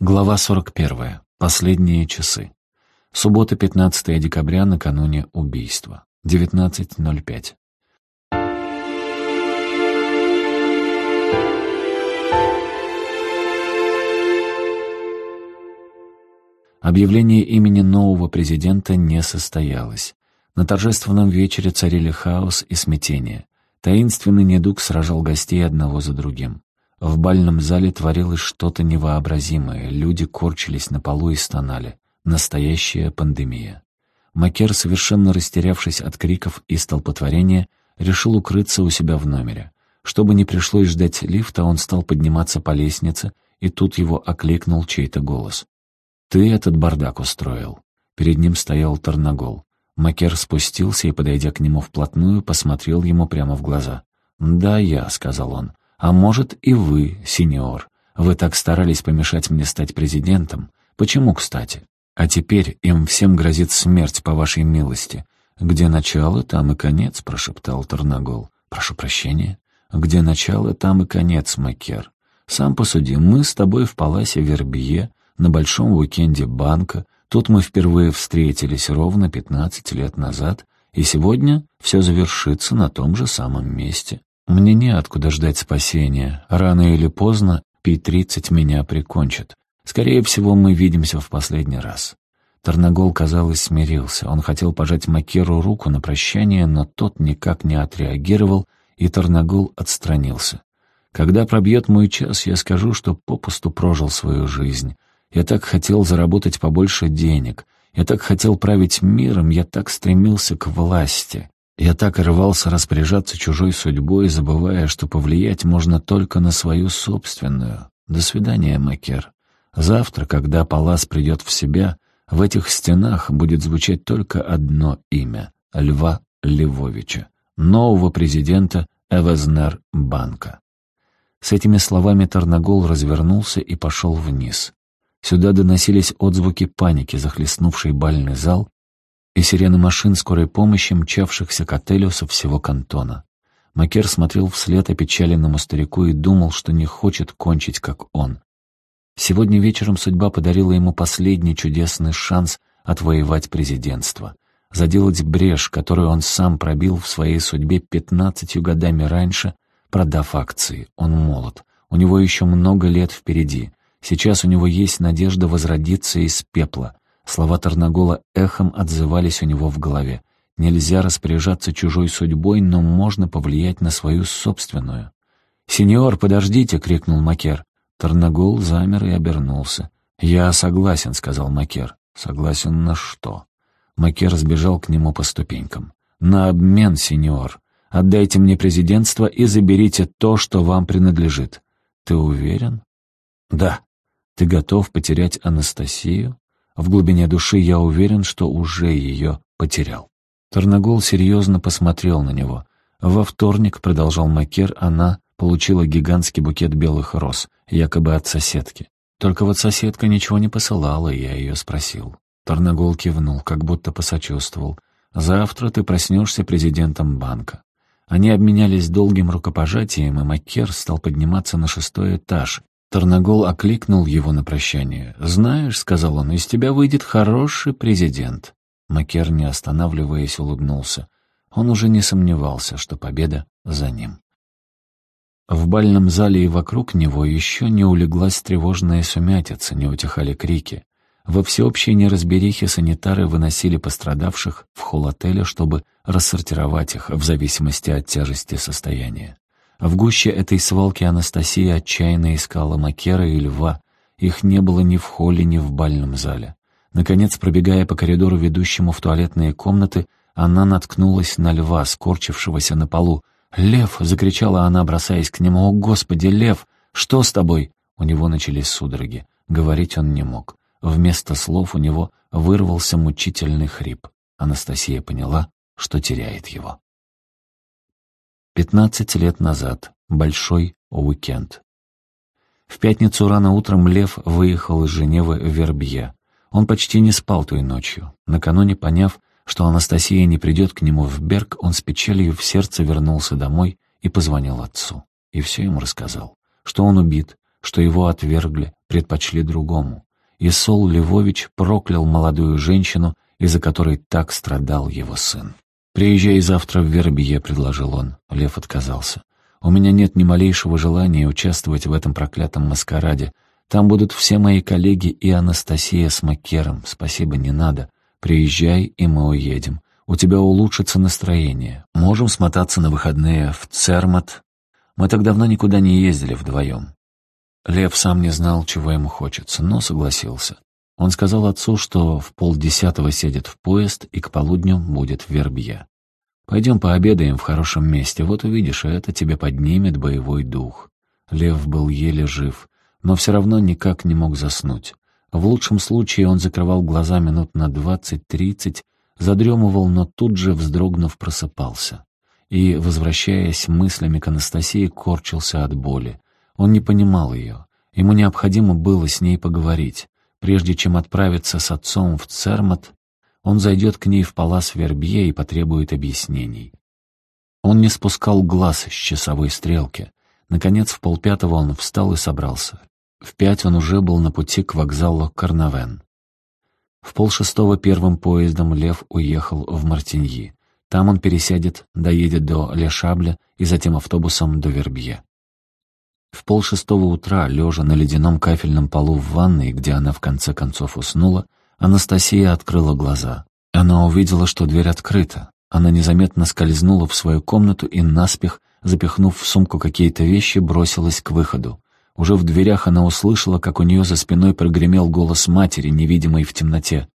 Глава 41. Последние часы. Суббота, 15 декабря, накануне убийства. 19.05. Объявление имени нового президента не состоялось. На торжественном вечере царили хаос и смятение. Таинственный недуг сражал гостей одного за другим. В бальном зале творилось что-то невообразимое, люди корчились на полу и стонали. Настоящая пандемия. Макер, совершенно растерявшись от криков и столпотворения, решил укрыться у себя в номере. Чтобы не пришлось ждать лифта, он стал подниматься по лестнице, и тут его окликнул чей-то голос. «Ты этот бардак устроил». Перед ним стоял Тарнагол. Макер спустился и, подойдя к нему вплотную, посмотрел ему прямо в глаза. «Да, я», — сказал он. А может, и вы, сеньор. Вы так старались помешать мне стать президентом. Почему, кстати? А теперь им всем грозит смерть по вашей милости. Где начало, там и конец, прошептал Тарнагол. Прошу прощения. Где начало, там и конец, Макер. Сам посуди, мы с тобой в Паласе Вербье, на большом уикенде банка, тут мы впервые встретились ровно пятнадцать лет назад, и сегодня все завершится на том же самом месте. Мне неоткуда ждать спасения. Рано или поздно Пи-30 меня прикончит. Скорее всего, мы видимся в последний раз. Тарнагол, казалось, смирился. Он хотел пожать Макеру руку на прощание, но тот никак не отреагировал, и Тарнагол отстранился. «Когда пробьет мой час, я скажу, что попусту прожил свою жизнь. Я так хотел заработать побольше денег. Я так хотел править миром, я так стремился к власти. Я так рвался распоряжаться чужой судьбой, забывая, что повлиять можно только на свою собственную. До свидания, Макер. Завтра, когда Палас придет в себя, в этих стенах будет звучать только одно имя — Льва Львовича, нового президента Эвезнер Банка. С этими словами Тарнагол развернулся и пошел вниз. Сюда доносились отзвуки паники, захлестнувшей бальный зал, и сирены машин скорой помощи, мчавшихся к отелю со всего кантона. Макер смотрел вслед опечаленному старику и думал, что не хочет кончить, как он. Сегодня вечером судьба подарила ему последний чудесный шанс отвоевать президентство, заделать брешь, которую он сам пробил в своей судьбе пятнадцатью годами раньше, продав акции. Он молод, у него еще много лет впереди. Сейчас у него есть надежда возродиться из пепла, Слова Тарнагола эхом отзывались у него в голове. Нельзя распоряжаться чужой судьбой, но можно повлиять на свою собственную. «Сеньор, подождите!» — крикнул Макер. Тарнагол замер и обернулся. «Я согласен», — сказал Макер. «Согласен на что?» Макер сбежал к нему по ступенькам. «На обмен, сеньор. Отдайте мне президентство и заберите то, что вам принадлежит». «Ты уверен?» «Да». «Ты готов потерять Анастасию?» В глубине души я уверен, что уже ее потерял. Тарнагол серьезно посмотрел на него. Во вторник, продолжал Макер, она получила гигантский букет белых роз, якобы от соседки. Только вот соседка ничего не посылала, я ее спросил. Тарнагол кивнул, как будто посочувствовал. «Завтра ты проснешься президентом банка». Они обменялись долгим рукопожатием, и Маккер стал подниматься на шестой этаж, Тарнагол окликнул его на прощание. «Знаешь, — сказал он, — из тебя выйдет хороший президент». Макер, не останавливаясь, улыбнулся. Он уже не сомневался, что победа за ним. В бальном зале и вокруг него еще не улеглась тревожная сумятица, не утихали крики. Во всеобщей неразберихе санитары выносили пострадавших в холл отеля, чтобы рассортировать их в зависимости от тяжести состояния. В гуще этой свалки Анастасия отчаянно искала Макера и Льва. Их не было ни в холле, ни в бальном зале. Наконец, пробегая по коридору, ведущему в туалетные комнаты, она наткнулась на Льва, скорчившегося на полу. «Лев!» — закричала она, бросаясь к нему. «О, Господи, Лев! Что с тобой?» У него начались судороги. Говорить он не мог. Вместо слов у него вырвался мучительный хрип. Анастасия поняла, что теряет его. Пятнадцать лет назад. Большой уикенд. В пятницу рано утром Лев выехал из Женевы в Вербье. Он почти не спал той ночью. Накануне поняв, что Анастасия не придет к нему в Берг, он с печалью в сердце вернулся домой и позвонил отцу. И все ему рассказал, что он убит, что его отвергли, предпочли другому. И Сол Львович проклял молодую женщину, из-за которой так страдал его сын. «Приезжай завтра в Вербье», — предложил он. Лев отказался. «У меня нет ни малейшего желания участвовать в этом проклятом маскараде. Там будут все мои коллеги и Анастасия с Макером. Спасибо, не надо. Приезжай, и мы уедем. У тебя улучшится настроение. Можем смотаться на выходные в Цермат. Мы так давно никуда не ездили вдвоем». Лев сам не знал, чего ему хочется, но согласился. Он сказал отцу, что в полдесятого сядет в поезд и к полудню будет в Вербье. «Пойдем пообедаем в хорошем месте, вот увидишь, это тебе поднимет боевой дух». Лев был еле жив, но все равно никак не мог заснуть. В лучшем случае он закрывал глаза минут на двадцать-тридцать, задремывал, но тут же, вздрогнув, просыпался. И, возвращаясь мыслями к Анастасии, корчился от боли. Он не понимал ее. Ему необходимо было с ней поговорить. Прежде чем отправиться с отцом в Цермат, он зайдет к ней в палас Вербье и потребует объяснений. Он не спускал глаз с часовой стрелки. Наконец, в полпятого он встал и собрался. В пять он уже был на пути к вокзалу Карнавен. В полшестого первым поездом Лев уехал в Мартиньи. Там он пересядет, доедет до Лешабля и затем автобусом до Вербье. В полшестого утра, лежа на ледяном кафельном полу в ванной, где она в конце концов уснула, Анастасия открыла глаза. Она увидела, что дверь открыта. Она незаметно скользнула в свою комнату и наспех, запихнув в сумку какие-то вещи, бросилась к выходу. Уже в дверях она услышала, как у нее за спиной прогремел голос матери, невидимой в темноте.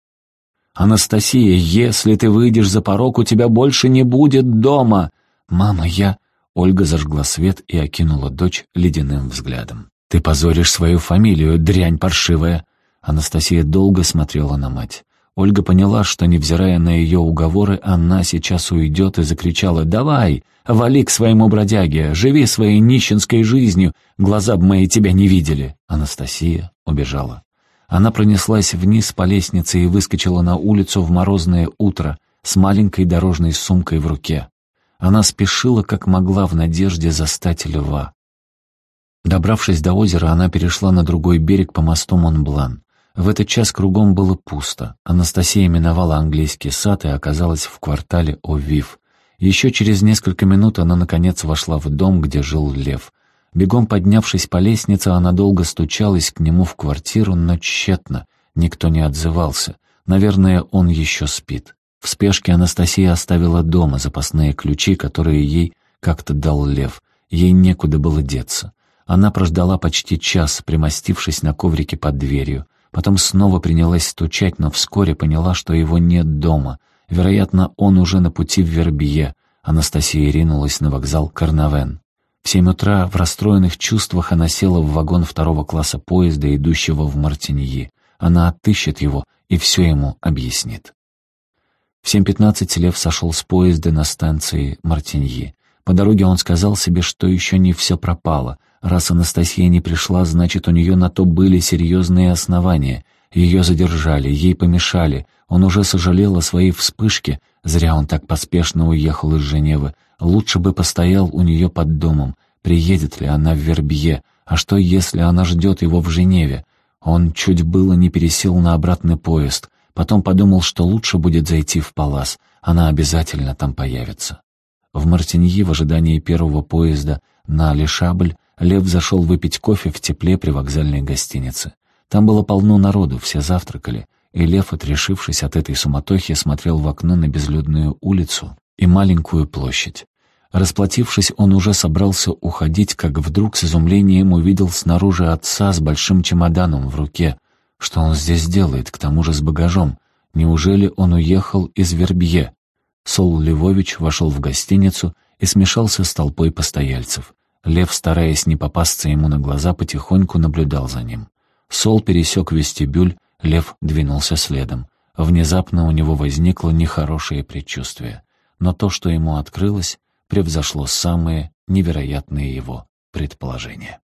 «Анастасия, если ты выйдешь за порог, у тебя больше не будет дома!» «Мама, я...» Ольга зажгла свет и окинула дочь ледяным взглядом. «Ты позоришь свою фамилию, дрянь паршивая!» Анастасия долго смотрела на мать. Ольга поняла, что, невзирая на ее уговоры, она сейчас уйдет и закричала «Давай, вали к своему бродяге, живи своей нищенской жизнью, глаза бы мои тебя не видели!» Анастасия убежала. Она пронеслась вниз по лестнице и выскочила на улицу в морозное утро с маленькой дорожной сумкой в руке. Она спешила, как могла, в надежде застать льва. Добравшись до озера, она перешла на другой берег по мосту Монблан. В этот час кругом было пусто. Анастасия миновала английский сад и оказалась в квартале Овив. Еще через несколько минут она, наконец, вошла в дом, где жил лев. Бегом поднявшись по лестнице, она долго стучалась к нему в квартиру, но тщетно. Никто не отзывался. Наверное, он еще спит. В спешке Анастасия оставила дома запасные ключи, которые ей как-то дал Лев. Ей некуда было деться. Она прождала почти час, примостившись на коврике под дверью. Потом снова принялась стучать, но вскоре поняла, что его нет дома. Вероятно, он уже на пути в Вербье. Анастасия ринулась на вокзал Карнавен. В семь утра в расстроенных чувствах она села в вагон второго класса поезда, идущего в Мартиньи. Она отыщет его и все ему объяснит. В 7.15 Лев сошел с поезда на станции Мартиньи. По дороге он сказал себе, что еще не все пропало. Раз Анастасия не пришла, значит, у нее на то были серьезные основания. Ее задержали, ей помешали. Он уже сожалел о своей вспышке. Зря он так поспешно уехал из Женевы. Лучше бы постоял у нее под домом. Приедет ли она в Вербье? А что, если она ждет его в Женеве? Он чуть было не пересел на обратный поезд. Потом подумал, что лучше будет зайти в Палас. Она обязательно там появится. В Мартиньи в ожидании первого поезда на Лешабль Лев зашел выпить кофе в тепле при вокзальной гостинице. Там было полно народу, все завтракали, и Лев, отрешившись от этой суматохи, смотрел в окно на безлюдную улицу и маленькую площадь. Расплатившись, он уже собрался уходить, как вдруг с изумлением увидел снаружи отца с большим чемоданом в руке — что он здесь делает, к тому же с багажом? Неужели он уехал из Вербье? Сол Львович вошел в гостиницу и смешался с толпой постояльцев. Лев, стараясь не попасться ему на глаза, потихоньку наблюдал за ним. Сол пересек вестибюль, Лев двинулся следом. Внезапно у него возникло нехорошее предчувствие. Но то, что ему открылось, превзошло самые невероятные его предположения.